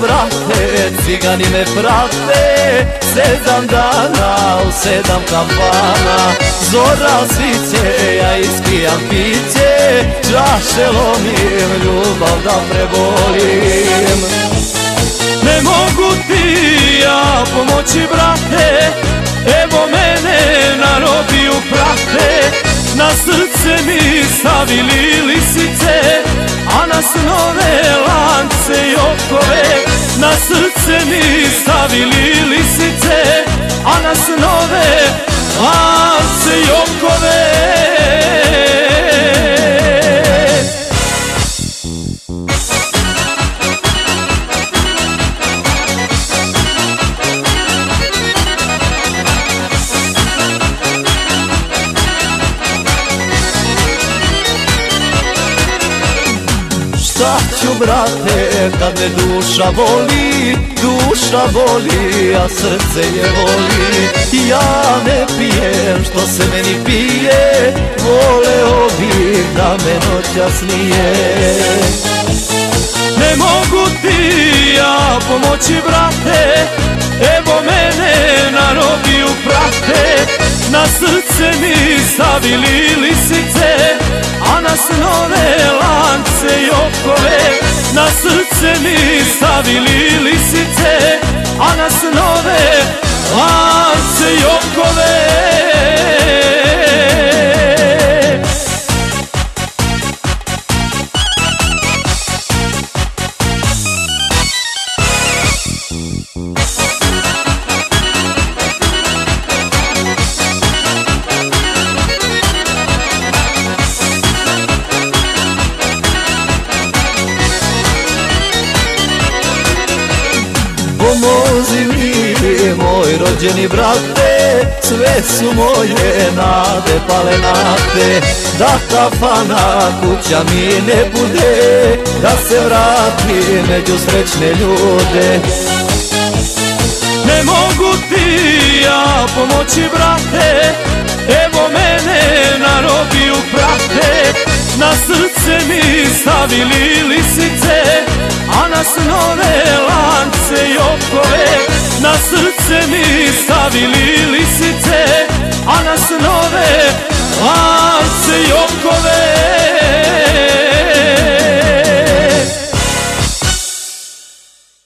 brate, cigani me prate. Sedam dana u sedam kafana. Zora sviće, ja ispijam piće Čaše lomim, ljubav da prebolim. Ne mogu ti ja pomoći brate. Evo mene na robiju prate. Na srce mi stavili lisice A na snove lance i okove mi stavili ću brate kad me duša boli Duša boli, a srce je voli. Ja ne pijem što se meni pije Voleo bih da me noćas nije Ne mogu ti ja pomoći brate Evo mene na robiju prate Na srce mi stavili lisice na snove lance i okove Na srce mi stavili lisice A na snove lance i okove Pomozi mi, moj rođeni brate Sve su moje nade pale na te. Da kafana kuća mi ne bude Da se vrati među srećne ljude. Ne mogu ti ja pomoći brate Evo mene na robiju prate Na srce mi stavili lisice A na snove lance i okove Na srce mi